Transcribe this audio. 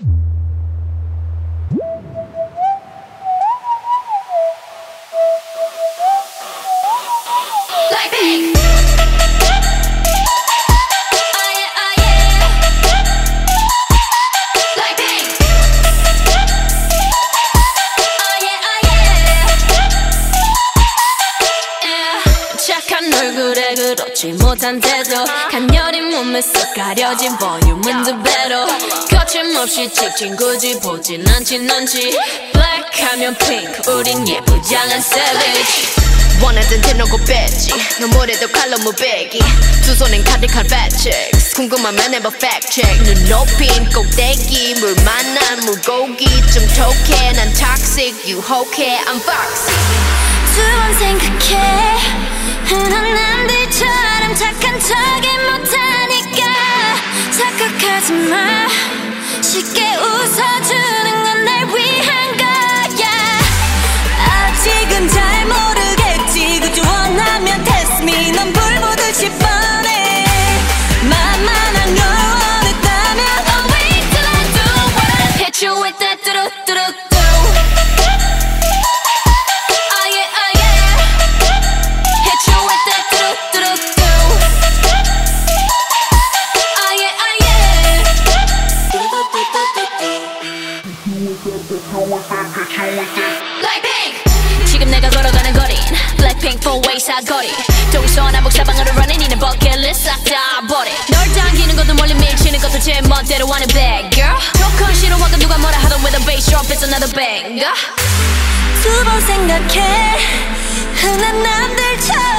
you 못한 태도 간녀린 몸에 쓱 가려진 볼륨은 두 배로 거침없이 찍힌 굳이 보진 않지 Black 하면 pink 우린 예쁘장한 savage. 원하던 대놓고 뺐지 너무래도 칼로 무배기. 두 손엔 fat checks 궁금하면 해봐 check. 눈 높인 꼭대기 물 만난 물고기. 좀 톡해 난 toxic 유혹해 I'm foxy. 두번 생각해 척이 못하니까 착각하지 마 Like pink. 지금 내가 걸어가는 거린 Blackpink four way 사거리 동서남북 사방으로 running 이는 버킷리스트 싹다 버리 널 당기는 것도 멀리 밀치는 것도 제 멋대로 하는 bad girl 조건 싫어하고 누가 뭐라 하던 with a bass drop it's another banger 두 번 생각해 흔한 남들처럼